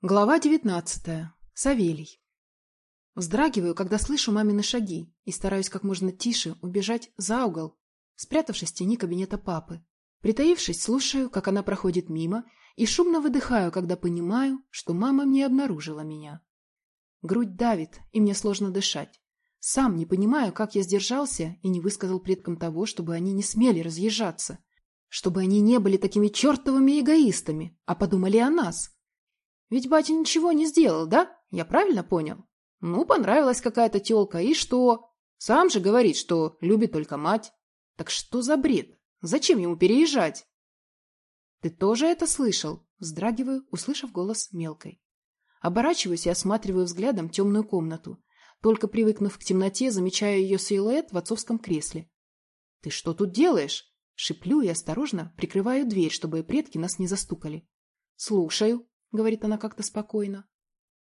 Глава девятнадцатая. Савелий. Вздрагиваю, когда слышу мамины шаги и стараюсь как можно тише убежать за угол, спрятавшись в тени кабинета папы. Притаившись, слушаю, как она проходит мимо, и шумно выдыхаю, когда понимаю, что мама не обнаружила меня. Грудь давит, и мне сложно дышать. Сам не понимаю, как я сдержался и не высказал предкам того, чтобы они не смели разъезжаться. Чтобы они не были такими чертовыми эгоистами, а подумали о нас. Ведь батя ничего не сделал, да? Я правильно понял? Ну, понравилась какая-то тёлка, и что? Сам же говорит, что любит только мать. Так что за бред? Зачем ему переезжать? Ты тоже это слышал? Вздрагиваю, услышав голос мелкой. Оборачиваюсь и осматриваю взглядом темную комнату. Только привыкнув к темноте, замечаю ее силуэт в отцовском кресле. «Ты что тут делаешь?» Шиплю и осторожно прикрываю дверь, чтобы предки нас не застукали. «Слушаю», — говорит она как-то спокойно.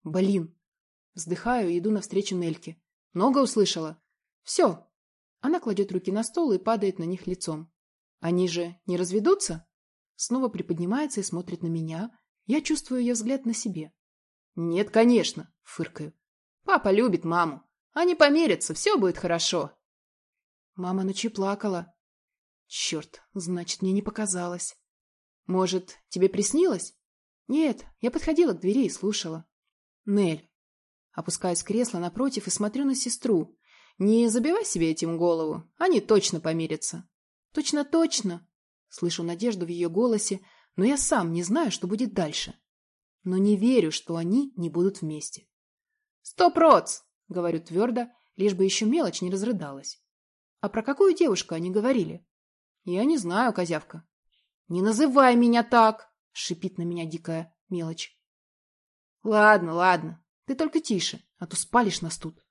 «Блин!» Вздыхаю иду навстречу Нельке. «Много услышала?» «Все!» Она кладет руки на стол и падает на них лицом. «Они же не разведутся?» Снова приподнимается и смотрит на меня. Я чувствую ее взгляд на себе. «Нет, конечно!» — фыркаю. «Папа любит маму. Они помирятся, все будет хорошо!» Мама ночью плакала. Черт, значит, мне не показалось. Может, тебе приснилось? Нет, я подходила к двери и слушала. Нель. Опускаюсь в кресло напротив и смотрю на сестру. Не забивай себе этим голову, они точно помирятся. Точно-точно. Слышу надежду в ее голосе, но я сам не знаю, что будет дальше. Но не верю, что они не будут вместе. «Сто проц!» — говорю твердо, лишь бы еще мелочь не разрыдалась. «А про какую девушку они говорили?» «Я не знаю, козявка». «Не называй меня так!» Шипит на меня дикая мелочь. Ладно, ладно, ты только тише, а то спалишь нас тут.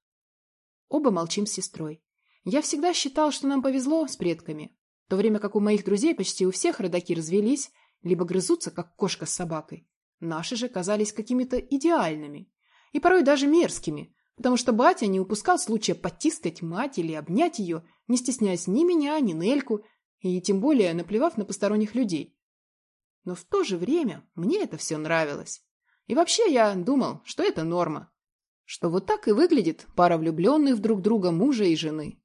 Оба молчим с сестрой. Я всегда считал, что нам повезло с предками, в то время как у моих друзей почти у всех родаки развелись, либо грызутся, как кошка с собакой. Наши же казались какими-то идеальными и порой даже мерзкими, потому что батя не упускал случая потискать мать или обнять ее, не стесняясь ни меня, ни Нельку, и тем более наплевав на посторонних людей. Но в то же время мне это все нравилось. И вообще я думал, что это норма. Что вот так и выглядит пара влюбленных друг друга мужа и жены.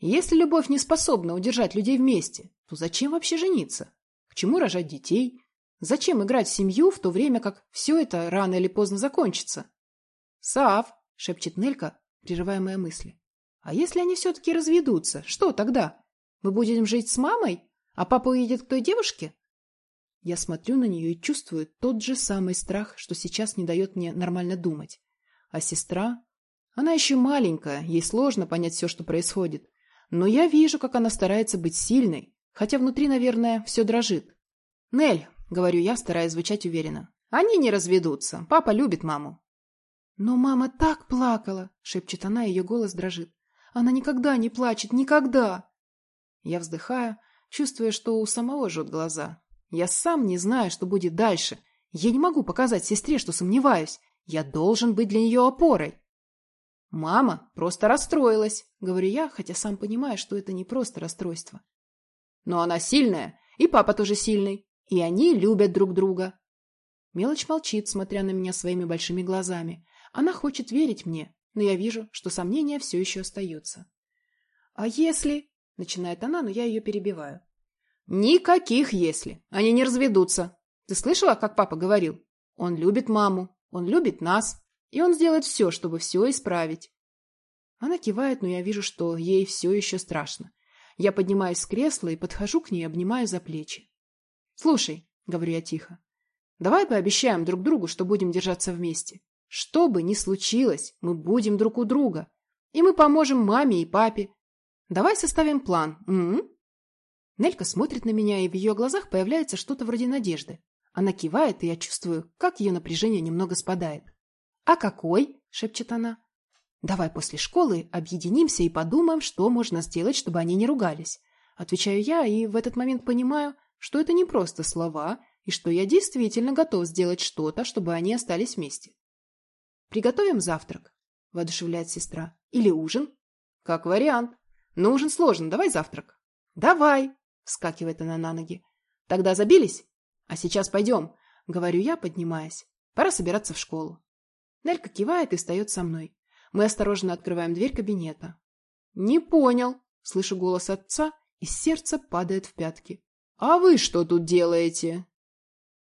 Если любовь не способна удержать людей вместе, то зачем вообще жениться? К чему рожать детей? Зачем играть в семью в то время, как все это рано или поздно закончится? «Сав!» — шепчет Нелька, прерывая мои мысли. «А если они все-таки разведутся, что тогда? Мы будем жить с мамой, а папа уедет к той девушке?» Я смотрю на нее и чувствую тот же самый страх, что сейчас не дает мне нормально думать. А сестра? Она еще маленькая, ей сложно понять все, что происходит. Но я вижу, как она старается быть сильной, хотя внутри, наверное, все дрожит. «Нель», — говорю я, стараясь звучать уверенно, — «они не разведутся. Папа любит маму». «Но мама так плакала», — шепчет она, ее голос дрожит. «Она никогда не плачет, никогда!» Я вздыхаю, чувствуя, что у самого жжет глаза. Я сам не знаю, что будет дальше. Я не могу показать сестре, что сомневаюсь. Я должен быть для нее опорой. «Мама просто расстроилась», — говорю я, хотя сам понимаю, что это не просто расстройство. «Но она сильная, и папа тоже сильный, и они любят друг друга». Мелочь молчит, смотря на меня своими большими глазами. Она хочет верить мне, но я вижу, что сомнение все еще остается. «А если...» — начинает она, но я ее перебиваю. Никаких «если». Они не разведутся. Ты слышала, как папа говорил? Он любит маму, он любит нас, и он сделает все, чтобы все исправить. Она кивает, но я вижу, что ей все еще страшно. Я поднимаюсь с кресла и подхожу к ней, обнимаю за плечи. «Слушай», — говорю я тихо, — «давай пообещаем друг другу, что будем держаться вместе. Что бы ни случилось, мы будем друг у друга, и мы поможем маме и папе. Давай составим план, м, -м? Нелька смотрит на меня, и в ее глазах появляется что-то вроде надежды. Она кивает, и я чувствую, как ее напряжение немного спадает. «А какой?» – шепчет она. «Давай после школы объединимся и подумаем, что можно сделать, чтобы они не ругались». Отвечаю я, и в этот момент понимаю, что это не просто слова, и что я действительно готов сделать что-то, чтобы они остались вместе. «Приготовим завтрак», – воодушевляет сестра. «Или ужин?» «Как вариант. Но ужин сложно, давай завтрак». «Давай!» Вскакивает она на ноги. Тогда забились? А сейчас пойдем, говорю я, поднимаясь. Пора собираться в школу. Нелька кивает и встает со мной. Мы осторожно открываем дверь кабинета. «Не понял», — слышу голос отца, и сердце падает в пятки. «А вы что тут делаете?»